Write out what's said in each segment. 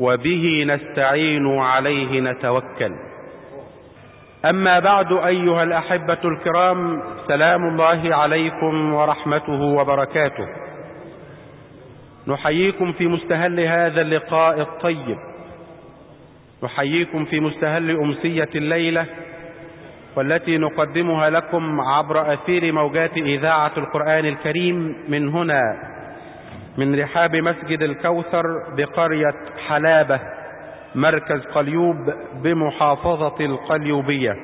وبه نستعين وعليه نتوكل. أما بعد أيها الأحبة الكرام سلام الله عليكم ورحمته وبركاته. نحييكم في مستهل هذا اللقاء الطيب. نحييكم في مستهل أمسية الليلة والتي نقدمها لكم عبر أثير موجات إذاعة القرآن الكريم من هنا. من رحاب مسجد الكوثر بقرية حلابة مركز قليوب بمحافظة القليوبية.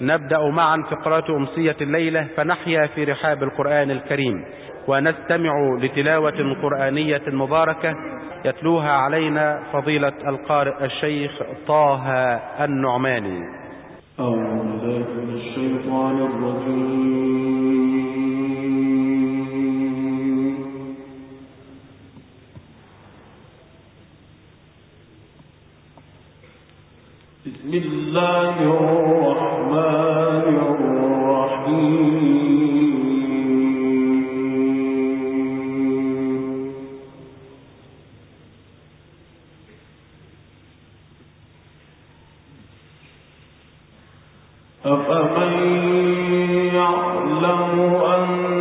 نبدأ معا فقرات أمسية الليلة فنحيا في رحاب القرآن الكريم. ونستمع لتلاوة قرآنية مباركة يتلوها علينا فضيلة القارئ الشيخ طه النعماني. أعوذ بالله من الشيطان الرجيم. بسم الله الرحمن الرحيم. أفمن يعلم أنما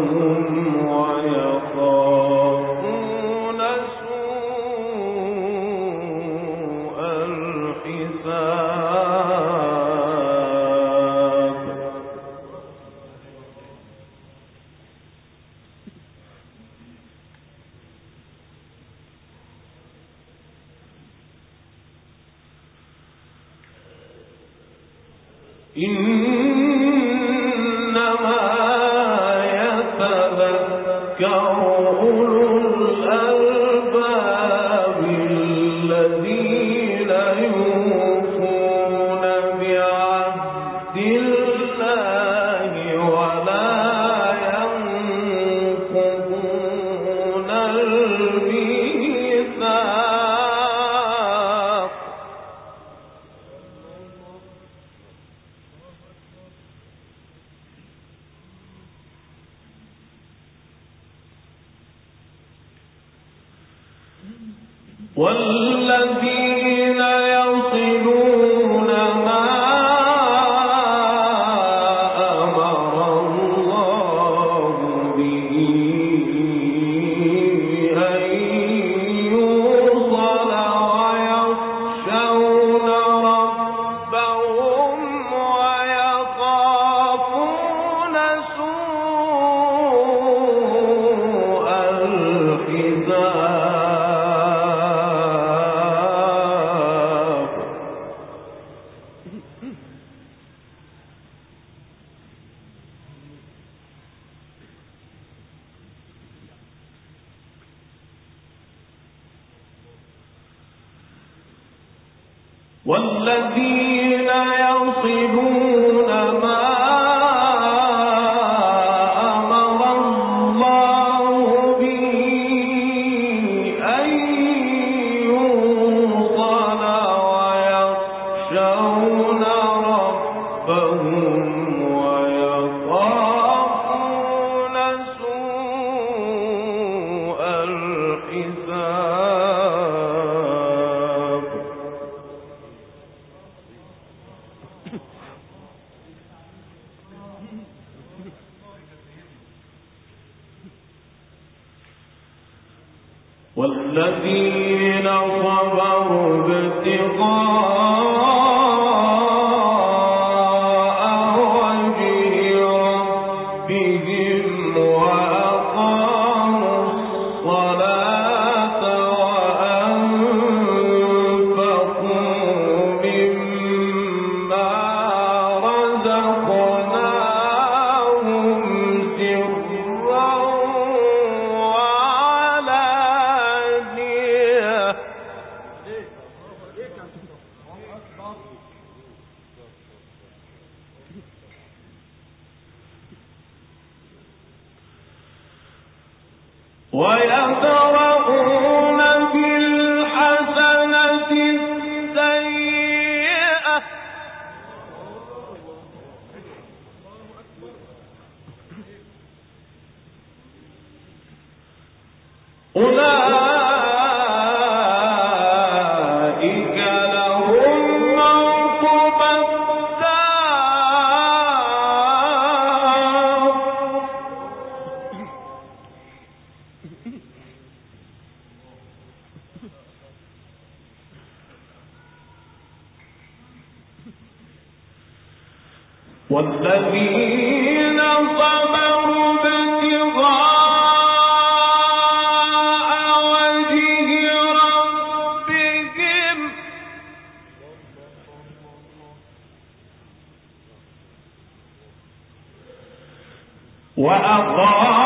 ربهم وأقاموا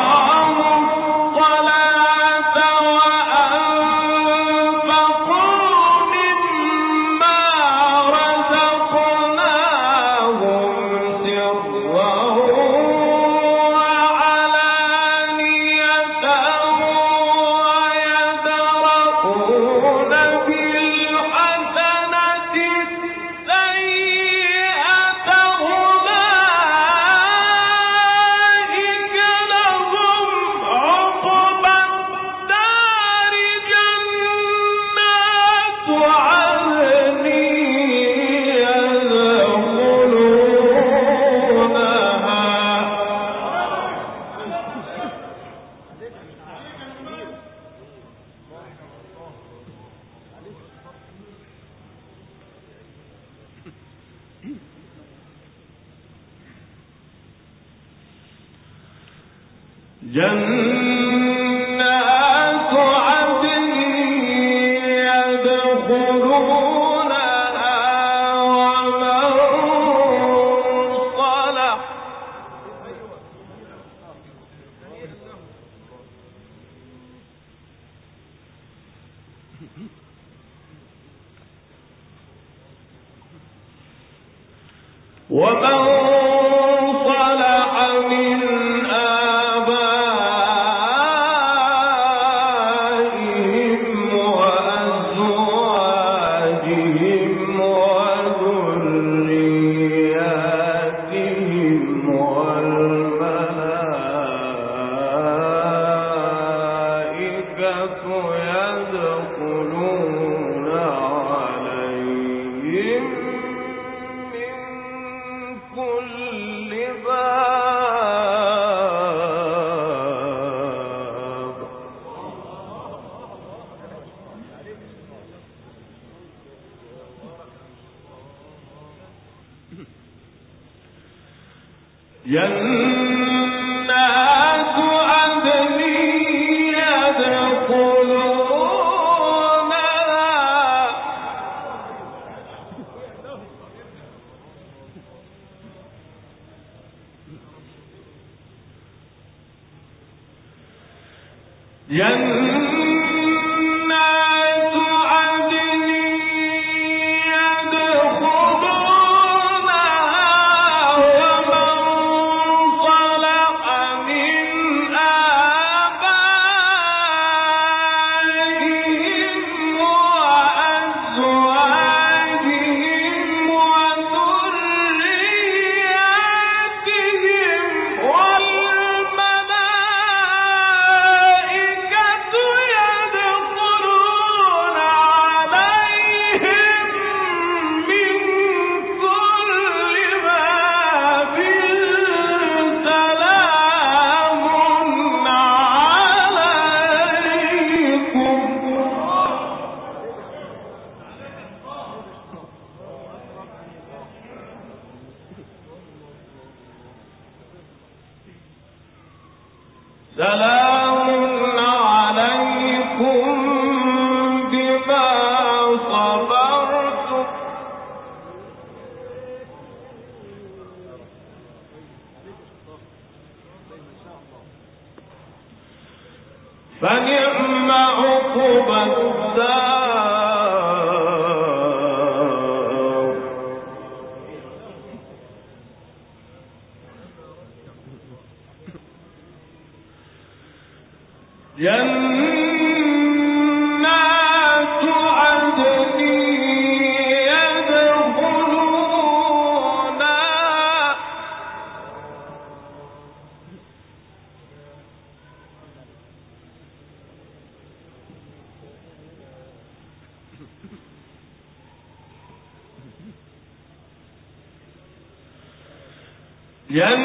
ومن Yen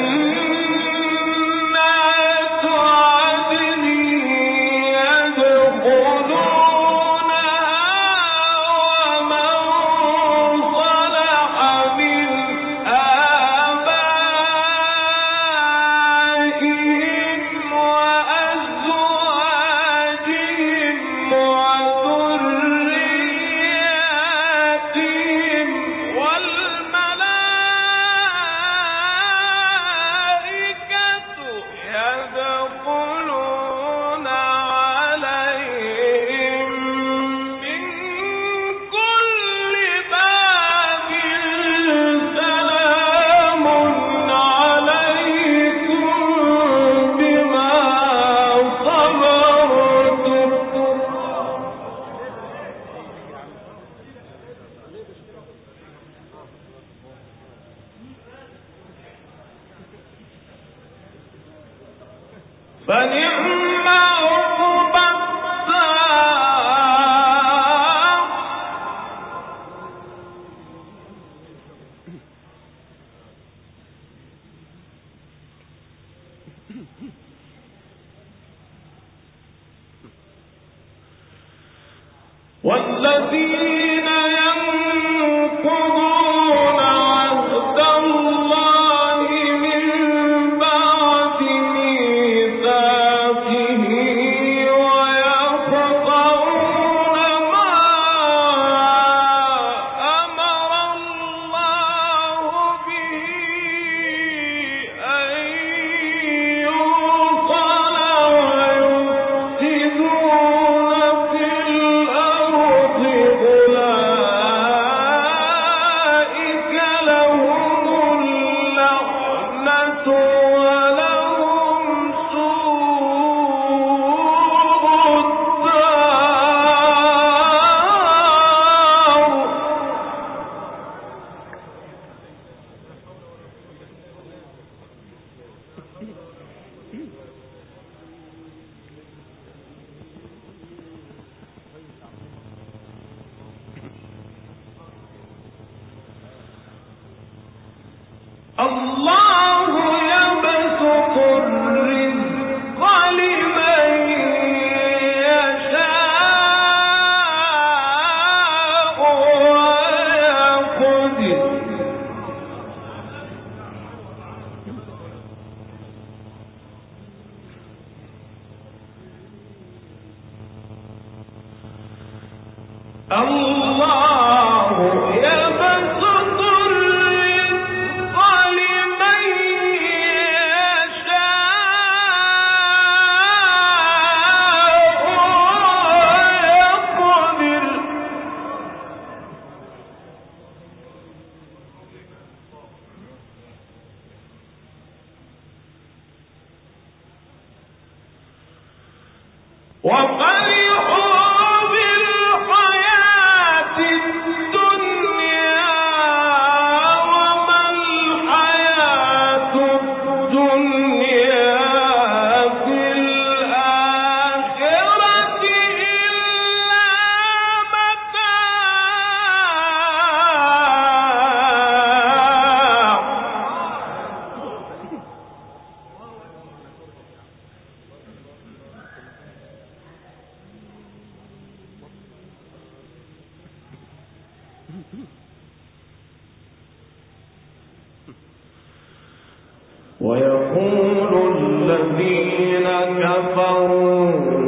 ويقول الذين كفروا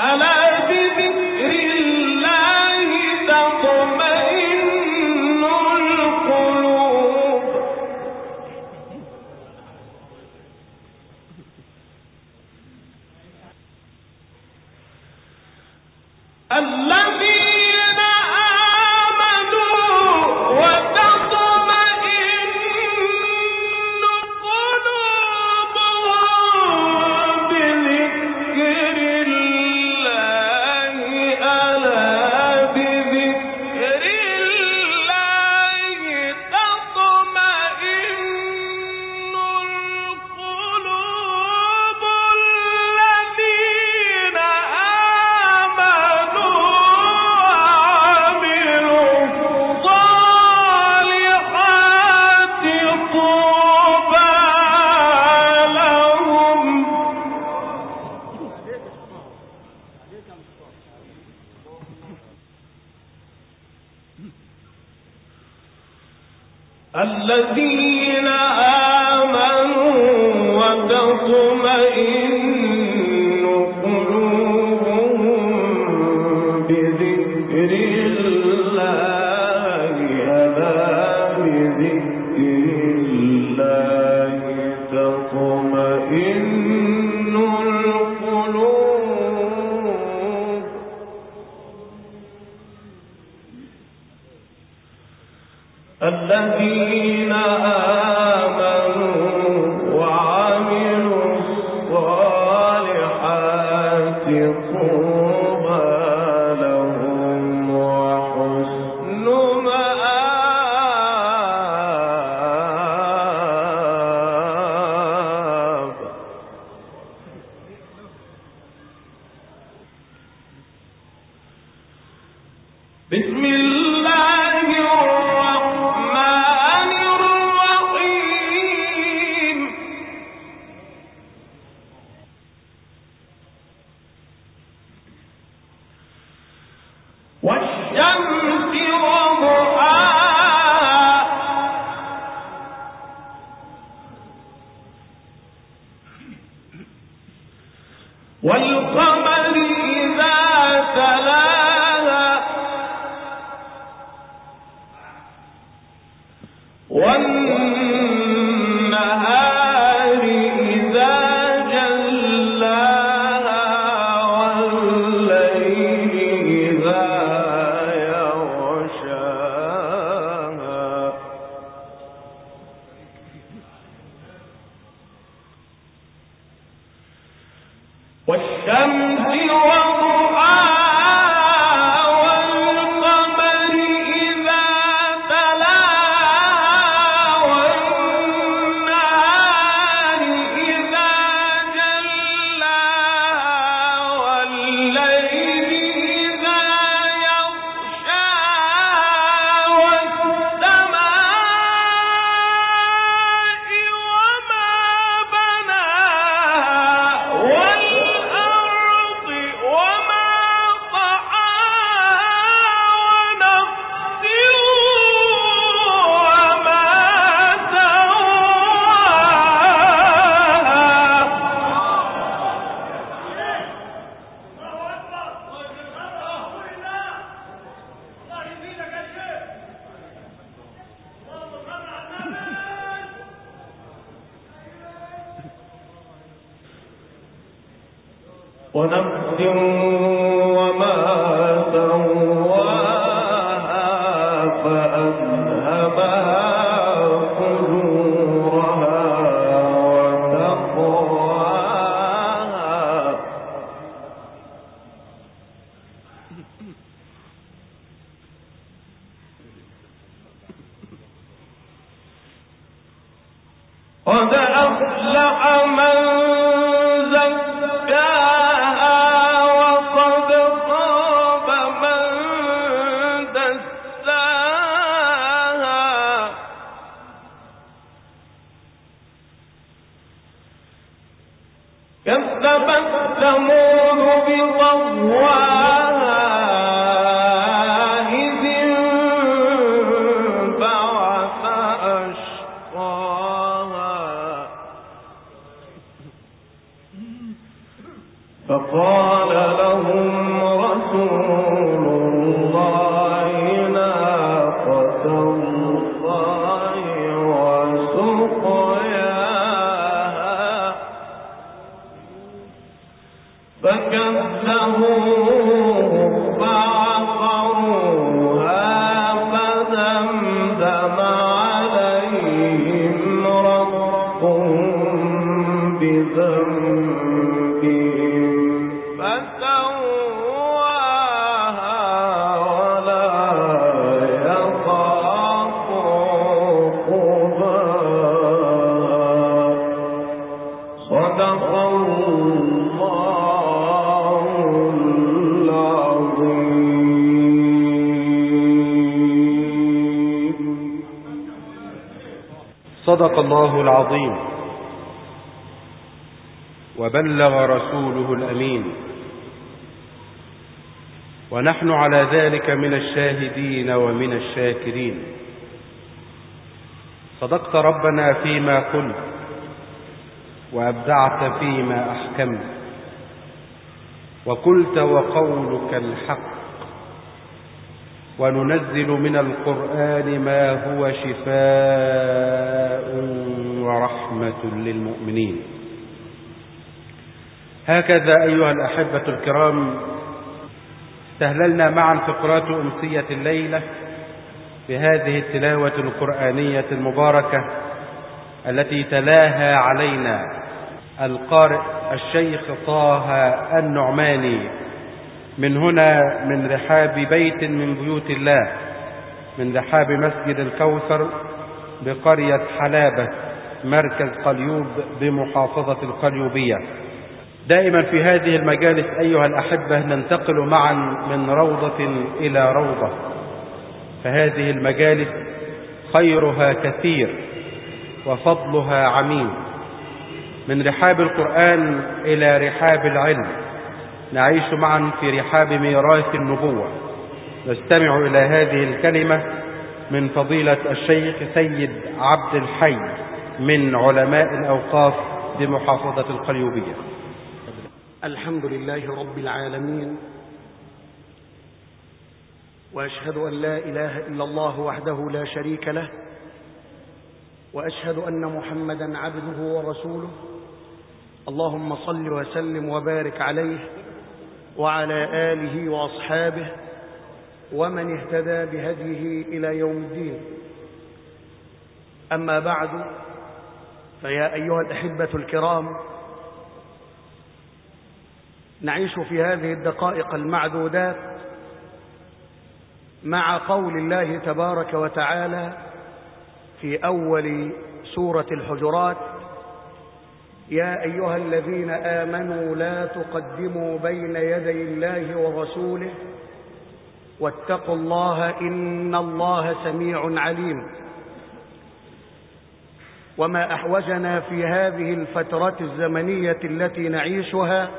ألا الله صدق الله العظيم. وبلغ رسوله الأمين. ونحن على ذلك من الشاهدين ومن الشاكرين. صدقت ربنا فيما قلت وأبدعت فيما أحكمت. وقلت وقولك الحق. وننزل من القرآن ما هو شفاء ورحمة للمؤمنين. هكذا أيها الأحبة الكرام استهللنا معا فقرات أمسية الليلة بهذه التلاوة القرآنية المباركة التي تلاها علينا القارئ الشيخ طه النعماني. من هنا من رحاب بيت من بيوت الله من رحاب مسجد الكوثر بقرية حلابة مركز قليوب بمحافظة القليوبية. دائما في هذه المجالس أيها الأحبة ننتقل معا من روضة إلى روضة. فهذه المجالس خيرها كثير وفضلها عميم من رحاب القرآن إلى رحاب العلم. نعيش معا في رحاب ميراث النبوة. نستمع إلى هذه الكلمة من فضيلة الشيخ سيد عبد الحي من علماء الأوقاف بمحافظة القليوبية. الحمد لله رب العالمين وأشهد أن لا إله إلا الله وحده لا شريك له وأشهد أن محمدا عبده ورسوله. اللهم صل وسلم وبارك عليه وعلى آله وأصحابه ومن اهتدى بهديه إلى يوم الدين. أما بعد فيا أيها الأحبة الكرام نعيش في هذه الدقائق المعدودات مع قول الله تبارك وتعالى في أول سورة الحجرات يا أيها الذين آمنوا لا تقدموا بين يدي الله ورسوله واتقوا الله إن الله سميع عليم. وما أحوجنا في هذه الفترة الزمنية التي نعيشها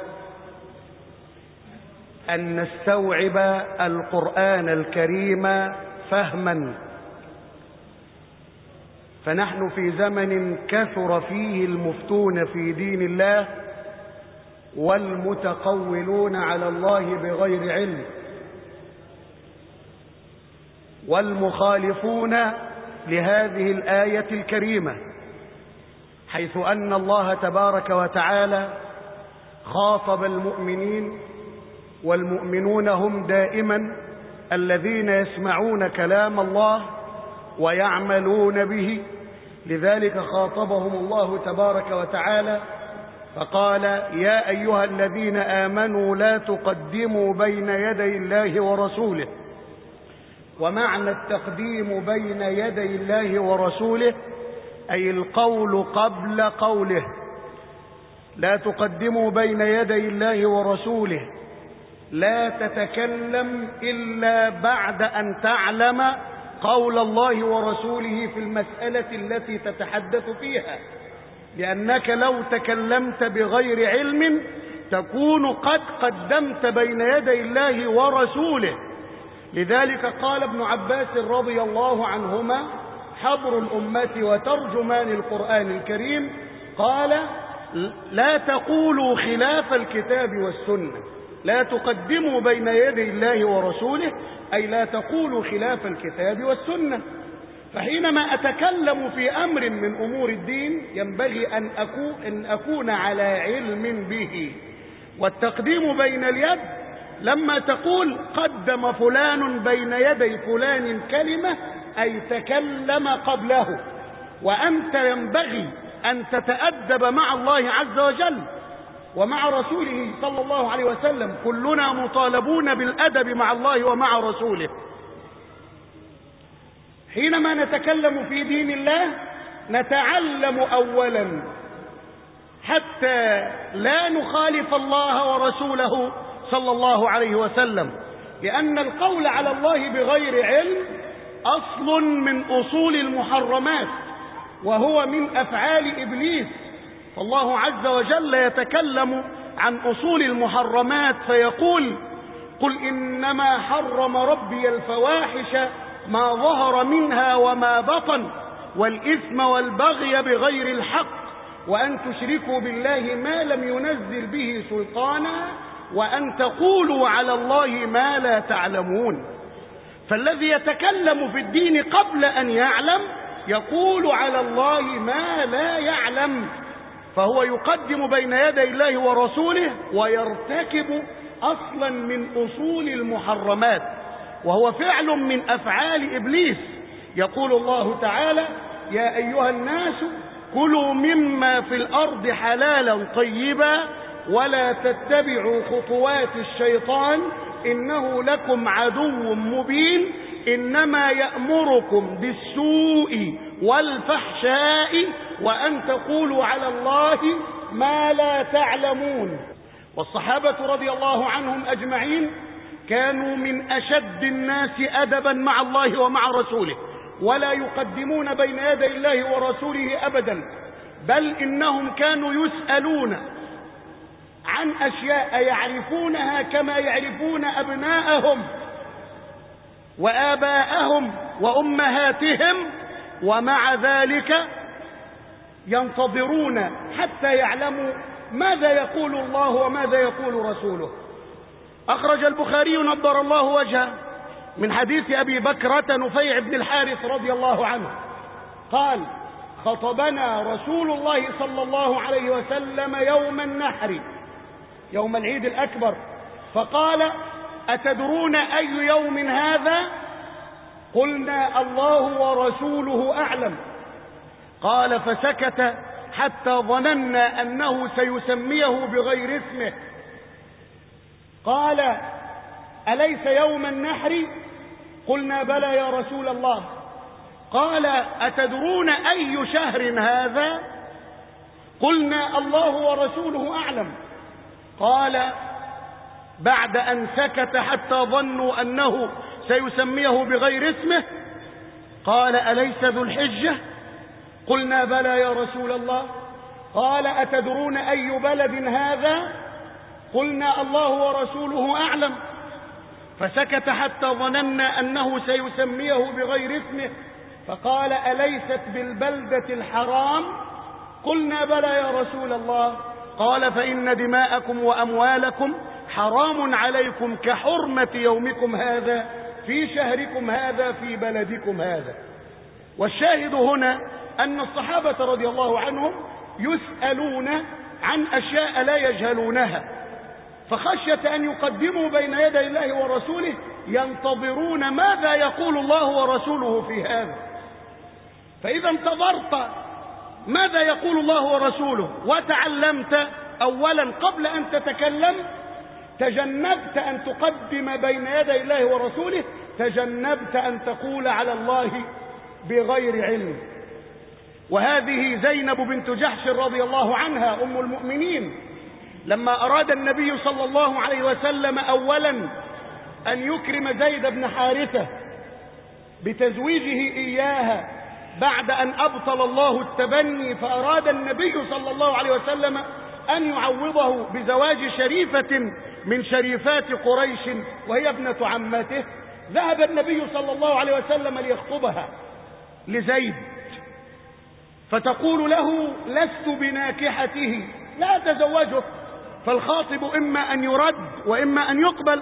أن نستوعب القرآن الكريم فهما فنحن في زمن كثر فيه المفتون في دين الله والمتقولون على الله بغير علم. والمخالفون لهذه الآية الكريمة حيث أن الله تبارك وتعالى خاطب المؤمنين والمؤمنون هم دائما الذين يسمعون كلام الله ويعملون به لذلك خاطبهم الله تبارك وتعالى فقال يا أيها الذين آمنوا لا تقدموا بين يدي الله ورسوله ومعنى التقديم بين يدي الله ورسوله أي القول قبل قوله لا تقدموا بين يدي الله ورسوله لا تتكلم إلا بعد أن تعلم قول الله ورسوله في المسألة التي تتحدث فيها لأنك لو تكلمت بغير علم تكون قد قدمت بين يدي الله ورسوله. لذلك قال ابن عباس رضي الله عنهما حبر الأمة وترجمان القرآن الكريم قال لا تقولوا خلاف الكتاب والسنة لا تقدموا بين يدي الله ورسوله أي لا تقولوا خلاف الكتاب والسنة. فحينما أتكلم في أمر من أمور الدين ينبغي أن أكون, أن أكون على علم به. والتقديم بين اليد لما تقول قدم فلان بين يدي فلان كلمة أي تكلم قبله. وأنت ينبغي أن تتأدب مع الله عز وجل. ومع رسوله صلى الله عليه وسلم كلنا مطالبون بالأدب مع الله ومع رسوله. حينما نتكلم في دين الله نتعلم أولا حتى لا نخالف الله ورسوله صلى الله عليه وسلم لأن القول على الله بغير علم أصل من أصول المحرمات وهو من أفعال إبليس فالله عز وجل يتكلم عن أصول المحرمات فيقول قل إنما حرم ربي الفواحش ما ظهر منها وما بطن والإثم والبغي بغير الحق وأن تشركوا بالله ما لم ينزل به سلطانا وأن تقولوا على الله ما لا تعلمون. فالذي يتكلم في الدين قبل أن يعلم يقول على الله ما لا يعلم. فهو يقدم بين يدي الله ورسوله ويرتكب أصلا من أصول المحرمات وهو فعل من أفعال إبليس. يقول الله تعالى يا أيها الناس كلوا مما في الأرض حلالا طيبا ولا تتبعوا خطوات الشيطان إنه لكم عدو مبين إنما يأمركم بالسوء والفحشاء وأن تقولوا على الله ما لا تعلمون. والصحابة رضي الله عنهم أجمعين كانوا من أشد الناس أدبا مع الله ومع رسوله ولا يقدمون بين يدي الله ورسوله أبدا بل إنهم كانوا يسألون عن أشياء يعرفونها كما يعرفون أبناءهم وآباءهم وأمهاتهم ومع ذلك ينتظرون حتى يعلموا ماذا يقول الله وماذا يقول رسوله. أخرج البخاري نضر الله وجهه من حديث أبي بكرة نفيع بن الحارث رضي الله عنه. قال خطبنا رسول الله صلى الله عليه وسلم يوم النحر يوم العيد الأكبر. فقال أتدرون أي يوم هذا؟ قلنا الله ورسوله أعلم. قال فسكت حتى ظننا أنه سيسميه بغير اسمه. قال أليس يوم النحر؟ قلنا بلى يا رسول الله. قال أتدرون أي شهر هذا؟ قلنا الله ورسوله أعلم. قال بعد أن سكت حتى ظنوا أنه سيسميه بغير اسمه. قال أليس ذو الحجة؟ قلنا بلى يا رسول الله. قال أتدرون أي بلد هذا؟ قلنا الله ورسوله أعلم. فسكت حتى ظننا أنه سيسميه بغير اسمه. فقال أليست بالبلدة الحرام؟ قلنا بلى يا رسول الله. قال فإن دماءكم وأموالكم حرام عليكم كحرمة يومكم هذا. في شهركم هذا في بلدكم هذا. والشاهد هنا أن الصحابة رضي الله عنهم يسألون عن أشياء لا يجهلونها. فخشية أن يقدموا بين يدي الله ورسوله ينتظرون ماذا يقول الله ورسوله في هذا. فإذا انتظرت ماذا يقول الله ورسوله وتعلمت أولا قبل أن تتكلم تجنبت أن تقدم بين يدي الله ورسوله تجنبت أن تقول على الله بغير علم. وهذه زينب بنت جحش رضي الله عنها أم المؤمنين لما أراد النبي صلى الله عليه وسلم أولا أن يكرم زيد بن حارثة بتزويجه إياها بعد أن أبطل الله التبني فأراد النبي صلى الله عليه وسلم أن يعوضه بزواج شريفة من شريفات قريش وهي ابنة عمته ذهب النبي صلى الله عليه وسلم ليخطبها لزيد فتقول له لست بناكحته لا تزوجه فالخاطب إما أن يرد وإما أن يقبل.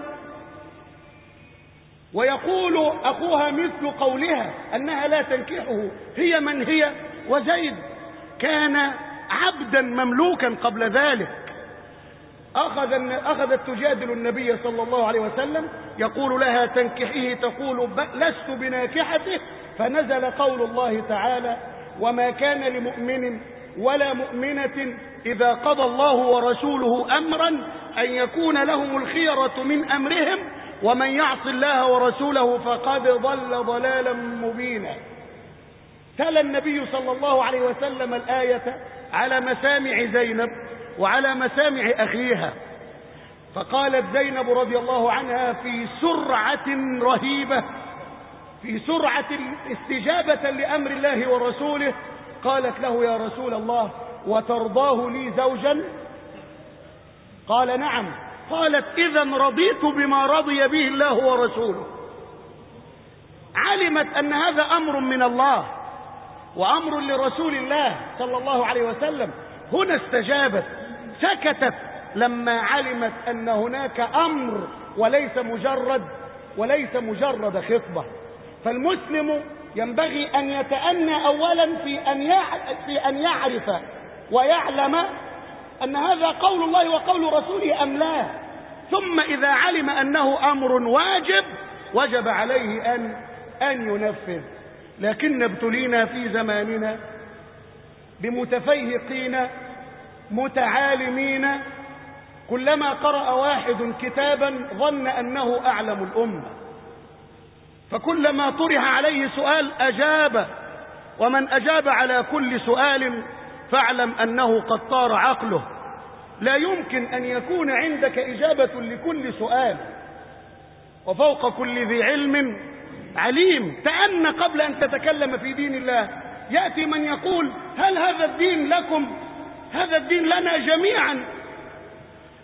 ويقول أخوها مثل قولها أنها لا تنكحه هي من هي؟ وزيد كان عبدا مملوكا قبل ذلك. أخذ أخذت تجادل النبي صلى الله عليه وسلم يقول لها تنكحيه تقول لست بناكحته فنزل قول الله تعالى وما كان لمؤمن ولا مؤمنة إذا قضى الله ورسوله أمرا أن يكون لهم الخيرة من أمرهم ومن يعص الله ورسوله فقد ضل ضلالا مبينا. تلا النبي صلى الله عليه وسلم الآية على مسامع زينب وعلى مسامع أخيها. فقالت زينب رضي الله عنها في سرعة رهيبة في سرعة استجابة لأمر الله ورسوله قالت له يا رسول الله وترضاه لي زوجا؟ قال نعم. قالت إذا رضيت بما رضي به الله ورسوله. علمت أن هذا أمر من الله وأمر لرسول الله صلى الله عليه وسلم. هنا استجابت. سكتت لما علمت أن هناك أمر وليس مجرد وليس مجرد خطبة. فالمسلم ينبغي أن يتأنى أولا في أن في أن يعرف ويعلم أن هذا قول الله وقول رسوله أم لا. ثم إذا علم أنه أمر واجب وجب عليه أن أن ينفذ. لكن ابتلينا في زماننا بمتفيهقين متعالمين كلما قرأ واحد كتابا ظن أنه أعلم الأمة. فكلما طرح عليه سؤال أجاب ومن أجاب على كل سؤال فاعلم أنه قد طار عقله. لا يمكن أن يكون عندك إجابة لكل سؤال. وفوق كل ذي علم عليم. تأن قبل أن تتكلم في دين الله. يأتي من يقول هل هذا الدين لكم؟ هذا الدين لنا جميعا.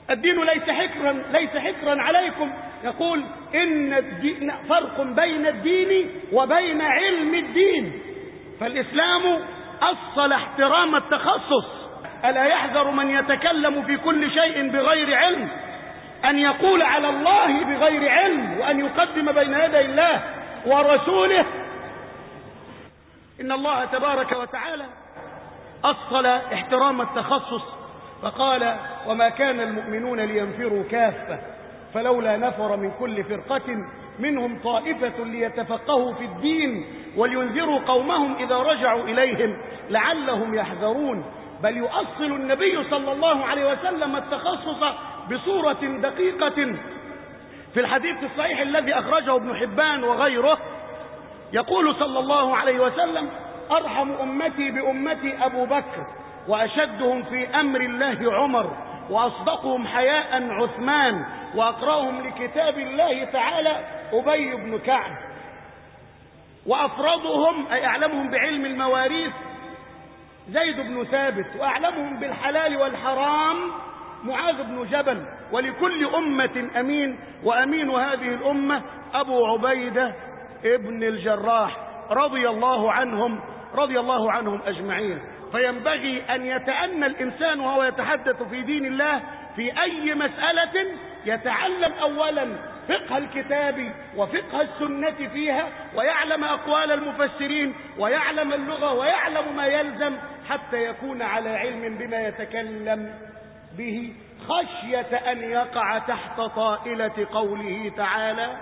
الدين ليس حكرا ليس حكرا عليكم. يقول إن الدين فرق بين الدين وبين علم الدين. فالإسلام أصل احترام التخصص. ألا يحذر من يتكلم في كل شيء بغير علم؟ أن يقول على الله بغير علم وأن يقدم بين يدي الله ورسوله. إن الله تبارك وتعالى أصل احترام التخصص فقال وما كان المؤمنون لينفروا كافة فلولا نفر من كل فرقة منهم طائفة ليتفقهوا في الدين ولينذروا قومهم إذا رجعوا إليهم لعلهم يحذرون. بل يؤصل النبي صلى الله عليه وسلم التخصص بصورة دقيقة. في الحديث الصحيح الذي أخرجه ابن حبان وغيره يقول صلى الله عليه وسلم أرحم أمتي بأمتي أبو بكر وأشدهم في أمر الله عمر وأصدقهم حياء عثمان وأقرأهم لكتاب الله تعالى أبي بن كعب. وأفرضهم أي أعلمهم بعلم المواريث زيد بن ثابت وأعلمهم بالحلال والحرام معاذ بن جبل. ولكل أمة أمين وأمين هذه الأمة أبو عبيدة ابن الجراح رضي الله عنهم رضي الله عنهم أجمعين. فينبغي أن يتأنى الإنسان وهو يتحدث في دين الله في أي مسألة يتعلم أولا فقه الكتاب وفقه السنة فيها ويعلم أقوال المفسرين ويعلم اللغة ويعلم ما يلزم حتى يكون على علم بما يتكلم به خشية أن يقع تحت طائلة قوله تعالى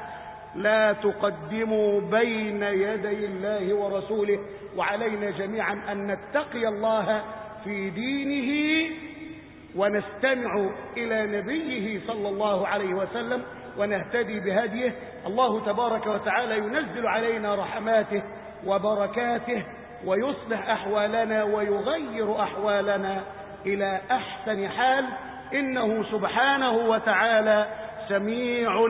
لا تقدموا بين يدي الله ورسوله وعلينا جميعا أن نتقي الله في دينه ونستمع إلى نبيه صلى الله عليه وسلم ونهتدي بهديه. الله تبارك وتعالى ينزل علينا رحماته وبركاته ويصلح أحوالنا ويغير أحوالنا إلى أحسن حال. إنه سبحانه وتعالى سميع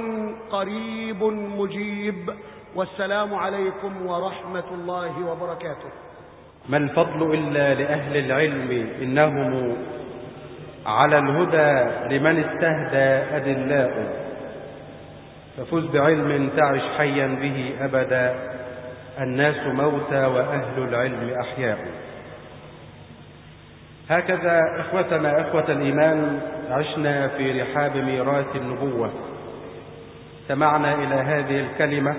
قريب مجيب. والسلام عليكم ورحمة الله وبركاته. ما الفضل إلا لأهل العلم إنهم على الهدى لمن استهدى أدلاء. ففز بعلم تعش حيا به أبدا. الناس موتى وأهل العلم أحياء. هكذا إخوتنا إخوة الإيمان عشنا في رحاب ميراث النبوة. سمعنا إلى هذه الكلمة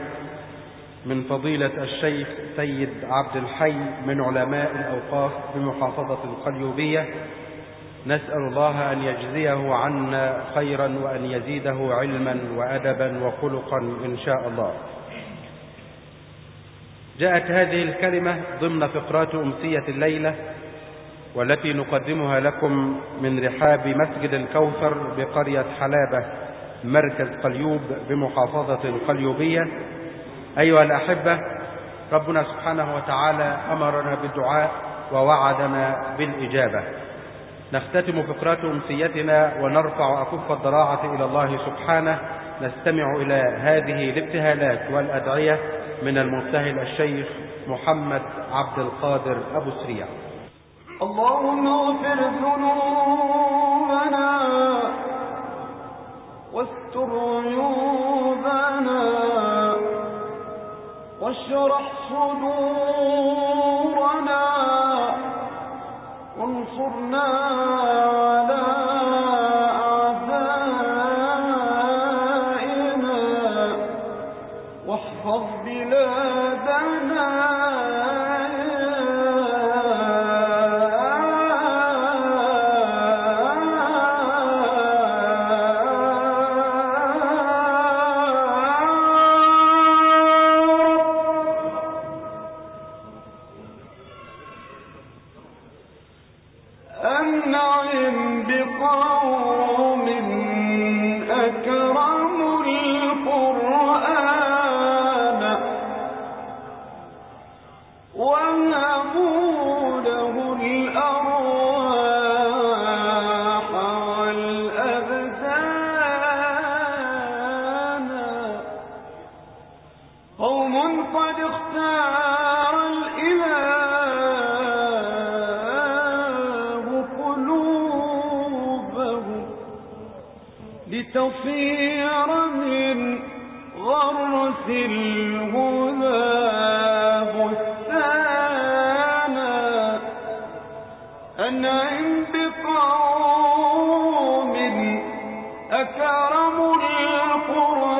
من فضيلة الشيخ سيد عبد الحي من علماء الأوقاف بمحافظة القليوبية. نسأل الله أن يجزيه عنا خيرا وأن يزيده علما وأدبا وخلقا إن شاء الله. جاءت هذه الكلمة ضمن فقرات أمسية الليلة والتي نقدمها لكم من رحاب مسجد الكوثر بقرية حلابة مركز قليوب بمحافظة القليوبية أيها الأحبة ربنا سبحانه وتعالى أمرنا بالدعاء ووعدنا بالإجابة. نختتم فقرات أمسيتنا ونرفع أكف الضراعة إلى الله سبحانه. نستمع إلى هذه الابتهالات والأدعية من المبتهل الشيخ محمد عبد القادر أبو سريع. اللهم اغفر ذنوبنا واستر عيوبنا واشرح صدورنا وانصرنا أكرموا القرآن.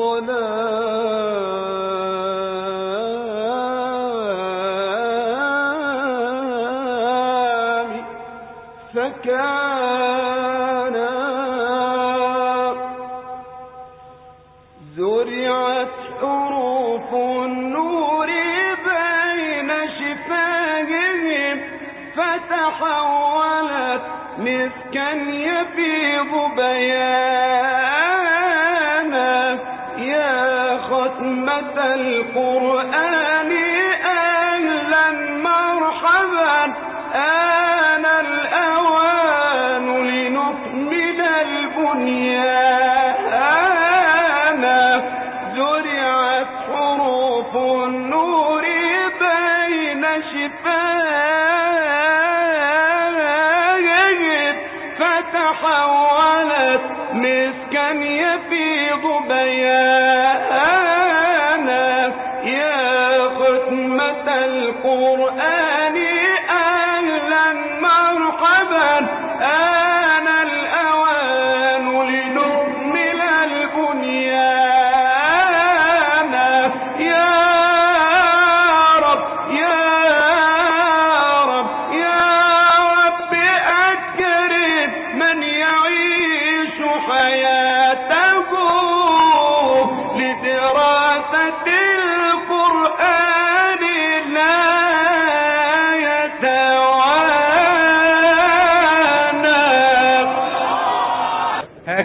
في الظلام فكان زرعت حروف النور بين شفاههم فتحولت مسكا يفيض بيانا فتحولت مسكا يفيض بيانا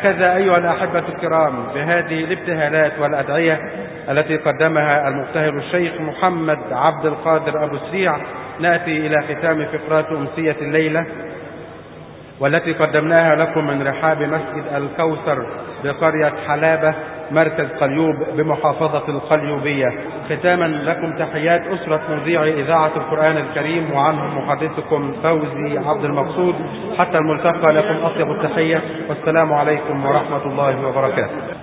هكذا أيها الأحبة الكرام بهذه الابتهالات والأدعية التي قدمها المبتهل الشيخ محمد عبد القادر أبو سريع نأتي إلى ختام فقرات أمسية الليلة والتي قدمناها لكم من رحاب مسجد الكوثر بقرية حلابة مركز قليوب بمحافظة القليوبية. ختاما لكم تحيات أسرة مذيع إذاعة القرآن الكريم وعنهم محدثكم فوزي عبد المقصود. حتى الملتقى لكم أطيب التحية والسلام عليكم ورحمة الله وبركاته.